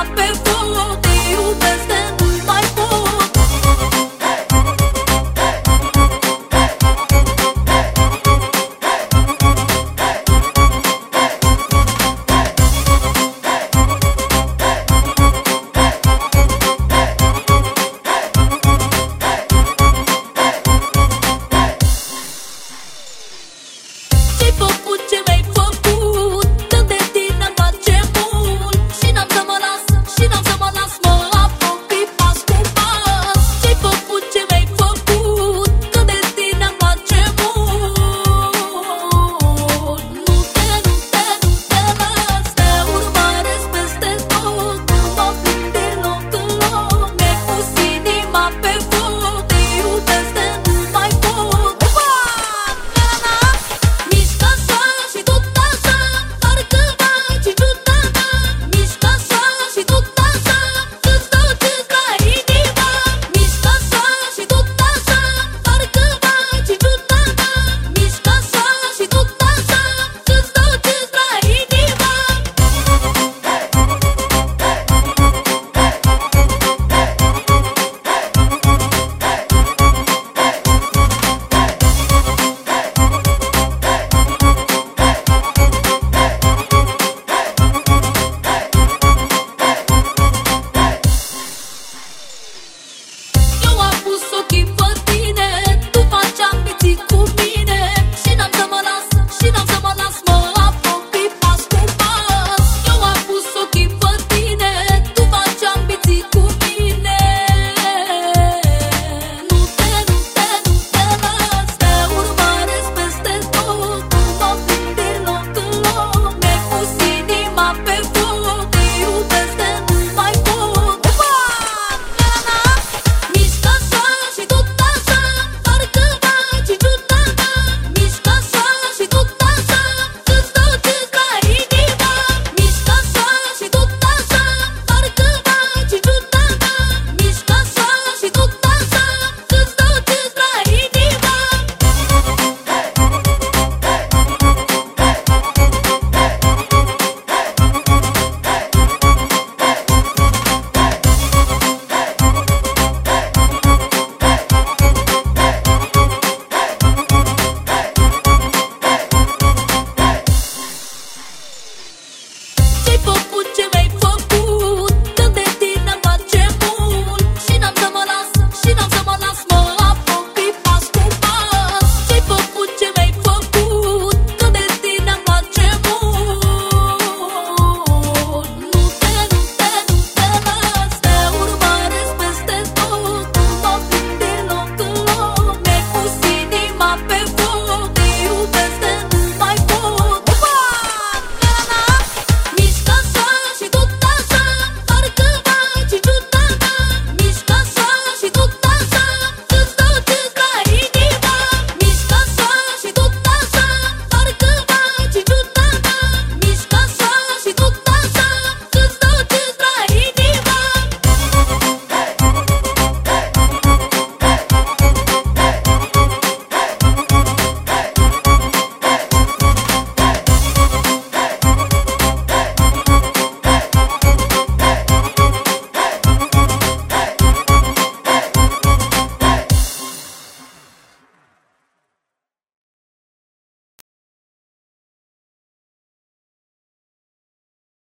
apă pe foc, te iubesc